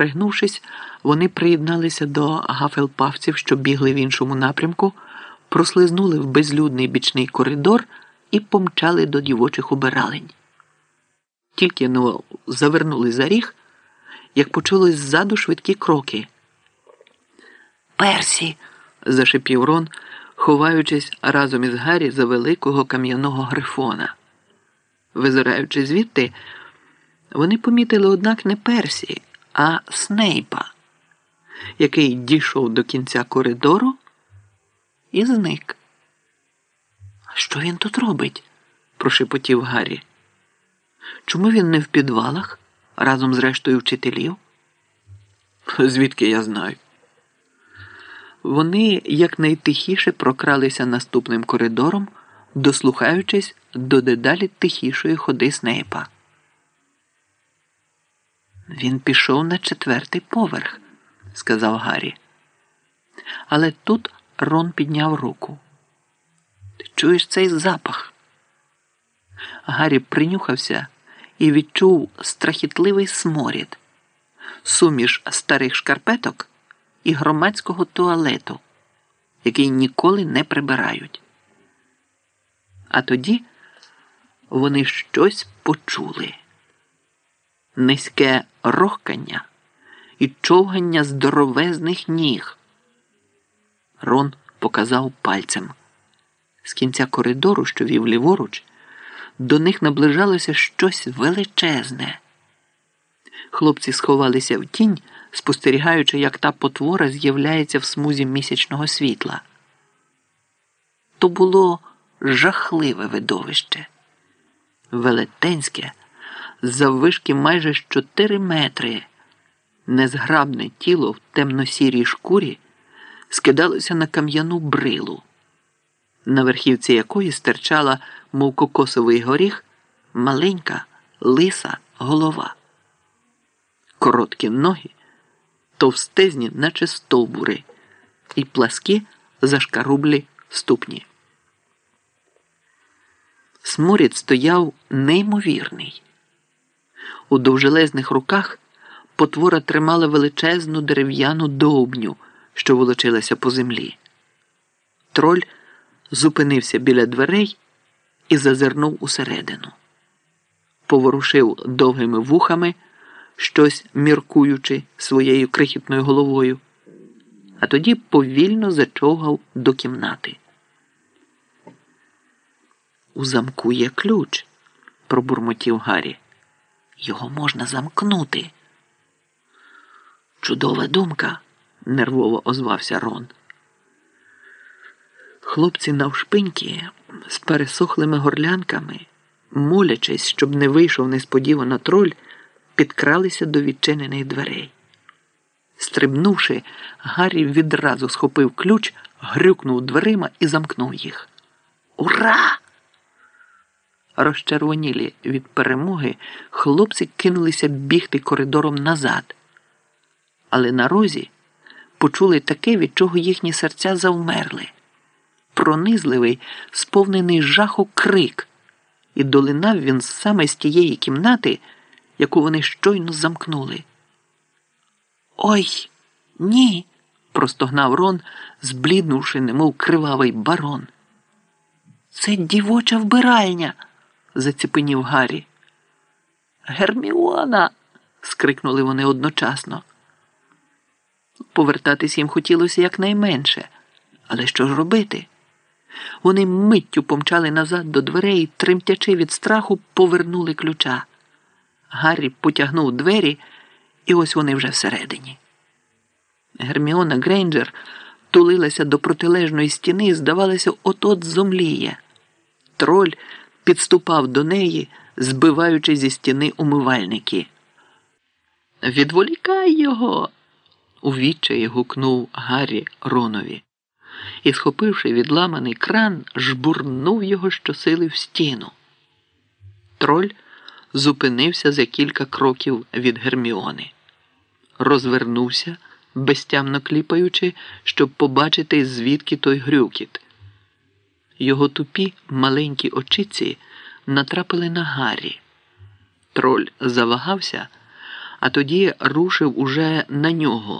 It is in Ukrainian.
Пригнувшись, вони приєдналися до гафелпавців, що бігли в іншому напрямку, прослизнули в безлюдний бічний коридор і помчали до дівочих убиралень. Тільки но завернули за ріг, як почулось ззаду швидкі кроки. Персі. зашипів Рон, ховаючись разом із Гаррі за великого кам'яного грифона. Визираючи звідти, вони помітили, однак, не Персі, а Снейпа, який дійшов до кінця коридору і зник. Що він тут робить? прошепотів Гаррі. Чому він не в підвалах разом з рештою вчителів? Звідки я знаю? Вони якнайтихіше прокралися наступним коридором, дослухаючись до дедалі тихішої ходи Снейпа. Він пішов на четвертий поверх, сказав Гаррі. Але тут Рон підняв руку. Ти чуєш цей запах? Гаррі принюхався і відчув страхітливий сморід, суміш старих шкарпеток і громадського туалету, який ніколи не прибирають. А тоді вони щось почули низьке рохкання і човгання здоровезних ніг. Рон показав пальцем. З кінця коридору, що вів ліворуч, до них наближалося щось величезне. Хлопці сховалися в тінь, спостерігаючи, як та потвора з'являється в смузі місячного світла. То було жахливе видовище, велетенське, заввишки майже 4 метри. Незграбне тіло в темно-сірій шкурі скидалося на кам'яну брилу, на верхівці якої стирчала, мов кокосовий горіх, маленька лиса голова, короткі ноги, товстезні, наче стовбури, і пласкі зашкарублі ступні. Сморід стояв неймовірний. У довжелезних руках потвора тримала величезну дерев'яну довбню, що волочилася по землі. Троль зупинився біля дверей і зазирнув усередину. Поворушив довгими вухами, щось міркуючи своєю крихітною головою, а тоді повільно зачовгав до кімнати. У замку є ключ, пробурмотів Гаррі. Його можна замкнути. Чудова думка, нервово озвався Рон. Хлопці навшпиньки з пересохлими горлянками, молячись, щоб не вийшов несподівано троль, підкралися до відчинених дверей. Стрибнувши, Гаррі відразу схопив ключ, грюкнув дверима і замкнув їх. Ура! Розчервонілі від перемоги, хлопці кинулися бігти коридором назад. Але на розі почули таке, від чого їхні серця завмерли. Пронизливий, сповнений жаху крик, і долинав він саме з тієї кімнати, яку вони щойно замкнули. Ой, ні. простогнав Рон, збліднувши, немов кривавий барон. Це дівоча вбиральня заціпенів Гаррі. Герміона. скрикнули вони одночасно. Повертатись їм хотілося якнайменше. Але що ж робити? Вони миттю помчали назад до дверей тремтячи від страху, повернули ключа. Гаррі потягнув двері, і ось вони вже всередині. Герміона Грейнджер тулилася до протилежної стіни і, здавалося, от-от зомліє. Троль підступав до неї, збиваючи зі стіни умивальники. Відволікай його. у відчаї гукнув Гаррі Ронові і, схопивши відламаний кран, жбурнув його щосили в стіну. Троль зупинився за кілька кроків від Герміони, розвернувся, безтямно кліпаючи, щоб побачити, звідки той грюкіт. Його тупі маленькі очиці натрапили на Гаррі. Троль завагався, а тоді рушив уже на нього.